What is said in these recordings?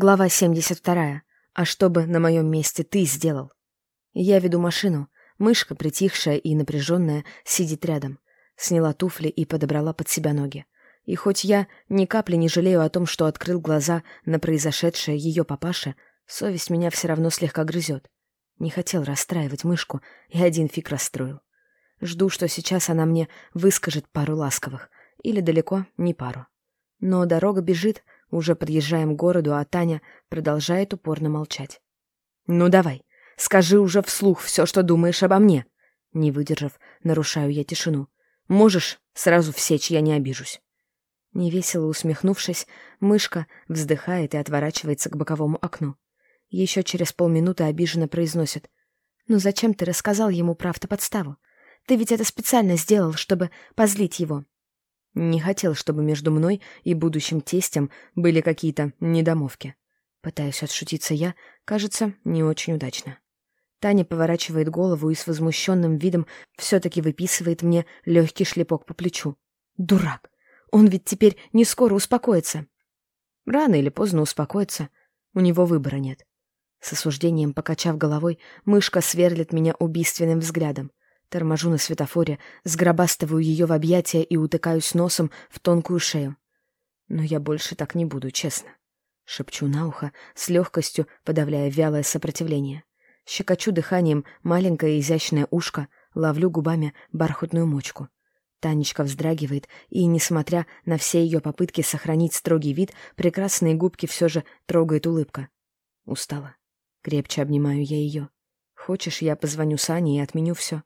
Глава 72. А что бы на моем месте ты сделал? Я веду машину. Мышка, притихшая и напряженная, сидит рядом. Сняла туфли и подобрала под себя ноги. И хоть я ни капли не жалею о том, что открыл глаза на произошедшее ее папаше, совесть меня все равно слегка грызет. Не хотел расстраивать мышку, и один фиг расстроил. Жду, что сейчас она мне выскажет пару ласковых, или далеко не пару. Но дорога бежит, уже подъезжаем к городу, а Таня продолжает упорно молчать. «Ну давай, скажи уже вслух все, что думаешь обо мне!» Не выдержав, нарушаю я тишину. «Можешь сразу всечь, я не обижусь». Невесело усмехнувшись, мышка вздыхает и отворачивается к боковому окну. Еще через полминуты обиженно произносит. «Ну зачем ты рассказал ему про автоподставу? Ты ведь это специально сделал, чтобы позлить его. Не хотел, чтобы между мной и будущим тестем были какие-то недомовки. Пытаюсь отшутиться я, кажется, не очень удачно. Таня поворачивает голову и с возмущенным видом все-таки выписывает мне легкий шлепок по плечу. Дурак! Он ведь теперь не скоро успокоится. Рано или поздно успокоится. У него выбора нет. С осуждением покачав головой, мышка сверлит меня убийственным взглядом. Торможу на светофоре, сгробастываю ее в объятия и утыкаюсь носом в тонкую шею. Но я больше так не буду, честно. Шепчу на ухо, с легкостью подавляя вялое сопротивление. Щекочу дыханием маленькое изящное ушко, ловлю губами бархатную мочку. Танечка вздрагивает, и, несмотря на все ее попытки сохранить строгий вид, прекрасные губки все же трогает улыбка. Устала. Крепче обнимаю я ее. Хочешь, я позвоню Сане и отменю все?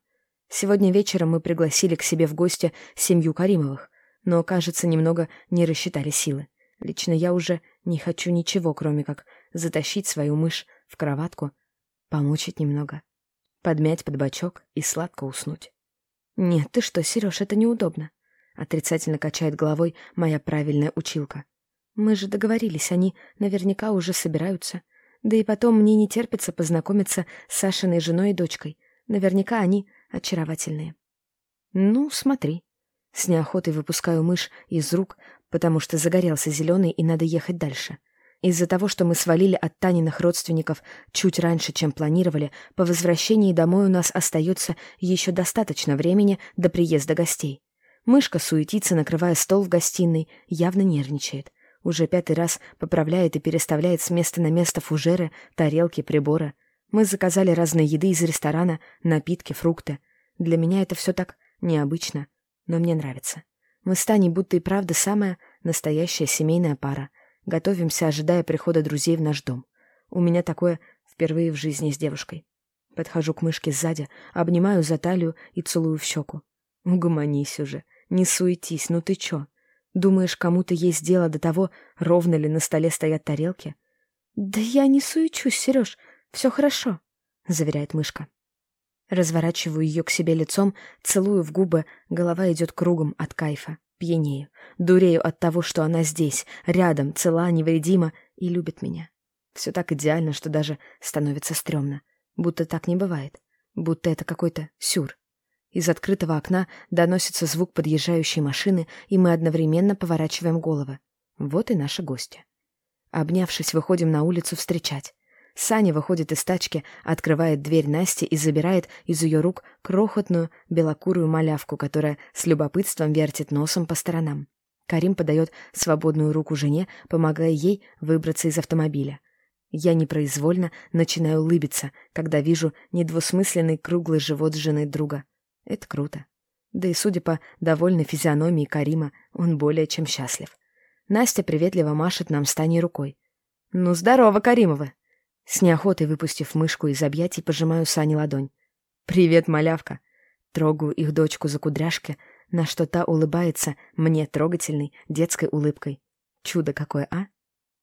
Сегодня вечером мы пригласили к себе в гости семью Каримовых, но, кажется, немного не рассчитали силы. Лично я уже не хочу ничего, кроме как затащить свою мышь в кроватку, помучить немного, подмять под бочок и сладко уснуть. «Нет, ты что, Сереж, это неудобно», — отрицательно качает головой моя правильная училка. «Мы же договорились, они наверняка уже собираются. Да и потом мне не терпится познакомиться с Сашиной женой и дочкой. Наверняка они очаровательные. Ну, смотри. С неохотой выпускаю мышь из рук, потому что загорелся зеленый и надо ехать дальше. Из-за того, что мы свалили от Таниных родственников чуть раньше, чем планировали, по возвращении домой у нас остается еще достаточно времени до приезда гостей. Мышка суетится, накрывая стол в гостиной, явно нервничает. Уже пятый раз поправляет и переставляет с места на место фужеры, тарелки, приборы. Мы заказали разные еды из ресторана, напитки, фрукты. Для меня это все так необычно, но мне нравится. Мы с Таней будто и правда самая настоящая семейная пара. Готовимся, ожидая прихода друзей в наш дом. У меня такое впервые в жизни с девушкой. Подхожу к мышке сзади, обнимаю за талию и целую в щеку. Угомонись уже, не суетись, ну ты чё? Думаешь, кому-то есть дело до того, ровно ли на столе стоят тарелки? Да я не суечусь, Сереж, «Все хорошо», — заверяет мышка. Разворачиваю ее к себе лицом, целую в губы, голова идет кругом от кайфа. Пьянею, дурею от того, что она здесь, рядом, цела, невредима и любит меня. Все так идеально, что даже становится стрёмно. Будто так не бывает. Будто это какой-то сюр. Из открытого окна доносится звук подъезжающей машины, и мы одновременно поворачиваем головы. Вот и наши гости. Обнявшись, выходим на улицу встречать. Саня выходит из тачки, открывает дверь Насти и забирает из ее рук крохотную белокурую малявку, которая с любопытством вертит носом по сторонам. Карим подает свободную руку жене, помогая ей выбраться из автомобиля. Я непроизвольно начинаю улыбиться, когда вижу недвусмысленный круглый живот жены друга. Это круто. Да и судя по довольной физиономии Карима, он более чем счастлив. Настя приветливо машет нам с Таней рукой. «Ну, здорово, Каримовы!» С неохотой выпустив мышку из объятий, пожимаю Сане ладонь. «Привет, малявка!» Трогаю их дочку за кудряшки, на что та улыбается мне трогательной детской улыбкой. Чудо какое, а?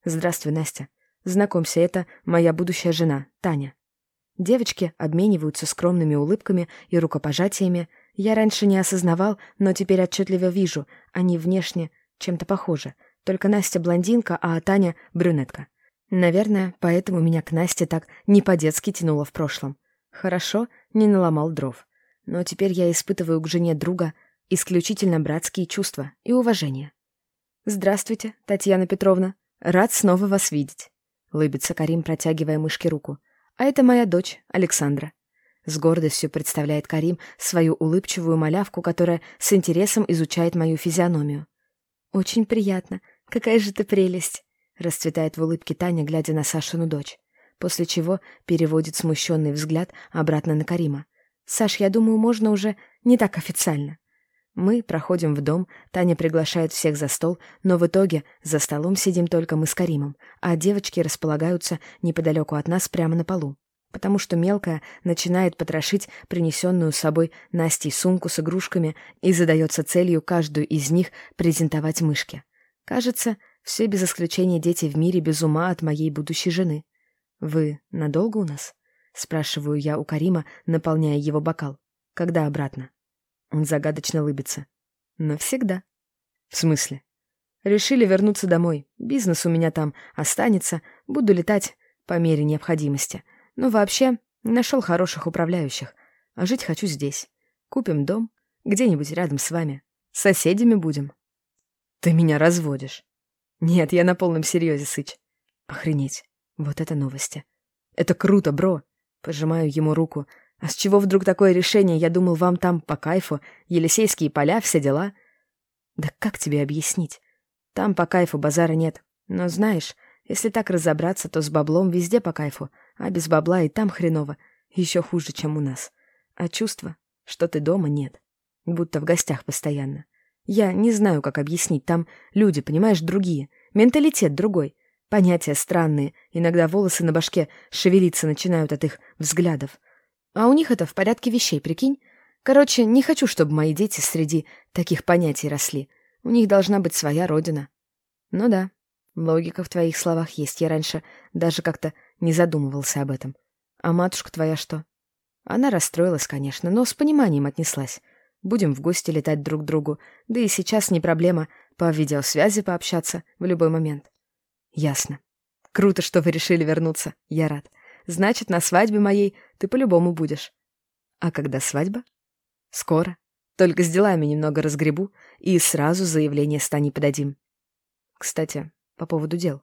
Здравствуй, Настя. Знакомься, это моя будущая жена, Таня. Девочки обмениваются скромными улыбками и рукопожатиями. Я раньше не осознавал, но теперь отчетливо вижу, они внешне чем-то похожи. Только Настя блондинка, а Таня брюнетка. Наверное, поэтому меня к Насте так не по-детски тянуло в прошлом. Хорошо, не наломал дров. Но теперь я испытываю к жене друга исключительно братские чувства и уважение. «Здравствуйте, Татьяна Петровна. Рад снова вас видеть». — лыбится Карим, протягивая мышке руку. «А это моя дочь, Александра». С гордостью представляет Карим свою улыбчивую малявку, которая с интересом изучает мою физиономию. «Очень приятно. Какая же ты прелесть!» — расцветает в улыбке Таня, глядя на Сашину дочь. После чего переводит смущенный взгляд обратно на Карима. «Саш, я думаю, можно уже не так официально». Мы проходим в дом, Таня приглашает всех за стол, но в итоге за столом сидим только мы с Каримом, а девочки располагаются неподалеку от нас прямо на полу потому что мелкая начинает потрошить принесенную с собой Настей сумку с игрушками и задается целью каждую из них презентовать мышке. Кажется, все без исключения дети в мире без ума от моей будущей жены. «Вы надолго у нас?» — спрашиваю я у Карима, наполняя его бокал. «Когда обратно?» Он загадочно лыбится. «Навсегда». «В смысле?» «Решили вернуться домой. Бизнес у меня там останется. Буду летать по мере необходимости. Ну, вообще, нашел хороших управляющих. А жить хочу здесь. Купим дом, где-нибудь рядом с вами. Соседями будем. Ты меня разводишь. Нет, я на полном серьезе, Сыч. Охренеть. Вот это новости. Это круто, бро. Пожимаю ему руку. А с чего вдруг такое решение? Я думал, вам там по кайфу. Елисейские поля, все дела. Да как тебе объяснить? Там по кайфу базара нет. Но знаешь, если так разобраться, то с баблом везде по кайфу. А без бабла и там хреново. Еще хуже, чем у нас. А чувство, что ты дома, нет. Будто в гостях постоянно. Я не знаю, как объяснить. Там люди, понимаешь, другие. Менталитет другой. Понятия странные. Иногда волосы на башке шевелиться начинают от их взглядов. А у них это в порядке вещей, прикинь? Короче, не хочу, чтобы мои дети среди таких понятий росли. У них должна быть своя родина. Ну да, логика в твоих словах есть. Я раньше даже как-то не задумывался об этом. А матушка твоя что? Она расстроилась, конечно, но с пониманием отнеслась. Будем в гости летать друг к другу, да и сейчас не проблема по видеосвязи пообщаться в любой момент. Ясно. Круто, что вы решили вернуться. Я рад. Значит, на свадьбе моей ты по-любому будешь. А когда свадьба? Скоро. Только с делами немного разгребу и сразу заявление Стани подадим. Кстати, по поводу дел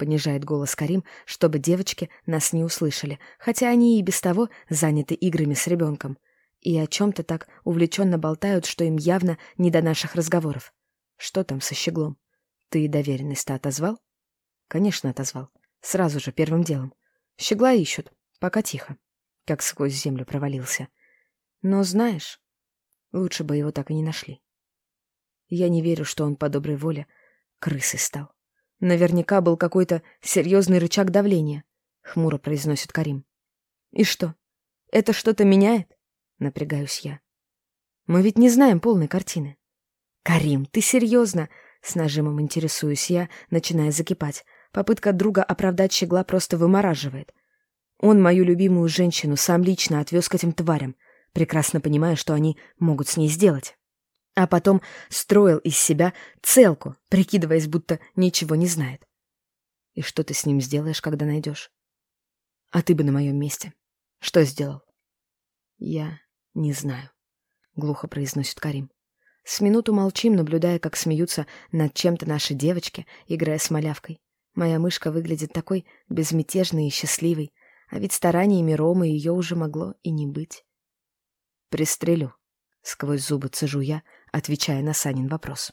понижает голос Карим, чтобы девочки нас не услышали, хотя они и без того заняты играми с ребенком. И о чем-то так увлеченно болтают, что им явно не до наших разговоров. Что там со щеглом? Ты доверенность-то отозвал? Конечно, отозвал. Сразу же, первым делом. Щегла ищут, пока тихо. Как сквозь землю провалился. Но знаешь, лучше бы его так и не нашли. Я не верю, что он по доброй воле крысой стал. Наверняка был какой-то серьезный рычаг давления, хмуро произносит Карим. И что? Это что-то меняет? Напрягаюсь я. Мы ведь не знаем полной картины. Карим, ты серьезно? С нажимом интересуюсь я, начиная закипать. Попытка друга оправдать щегла просто вымораживает. Он мою любимую женщину сам лично отвез к этим тварям, прекрасно понимая, что они могут с ней сделать а потом строил из себя целку, прикидываясь, будто ничего не знает. И что ты с ним сделаешь, когда найдешь? А ты бы на моем месте. Что сделал? Я не знаю, — глухо произносит Карим. С минуту молчим, наблюдая, как смеются над чем-то наши девочки, играя с малявкой. Моя мышка выглядит такой безмятежной и счастливой, а ведь стараниями Ромы ее уже могло и не быть. «Пристрелю», — сквозь зубы цежу я, отвечая на Санин вопрос.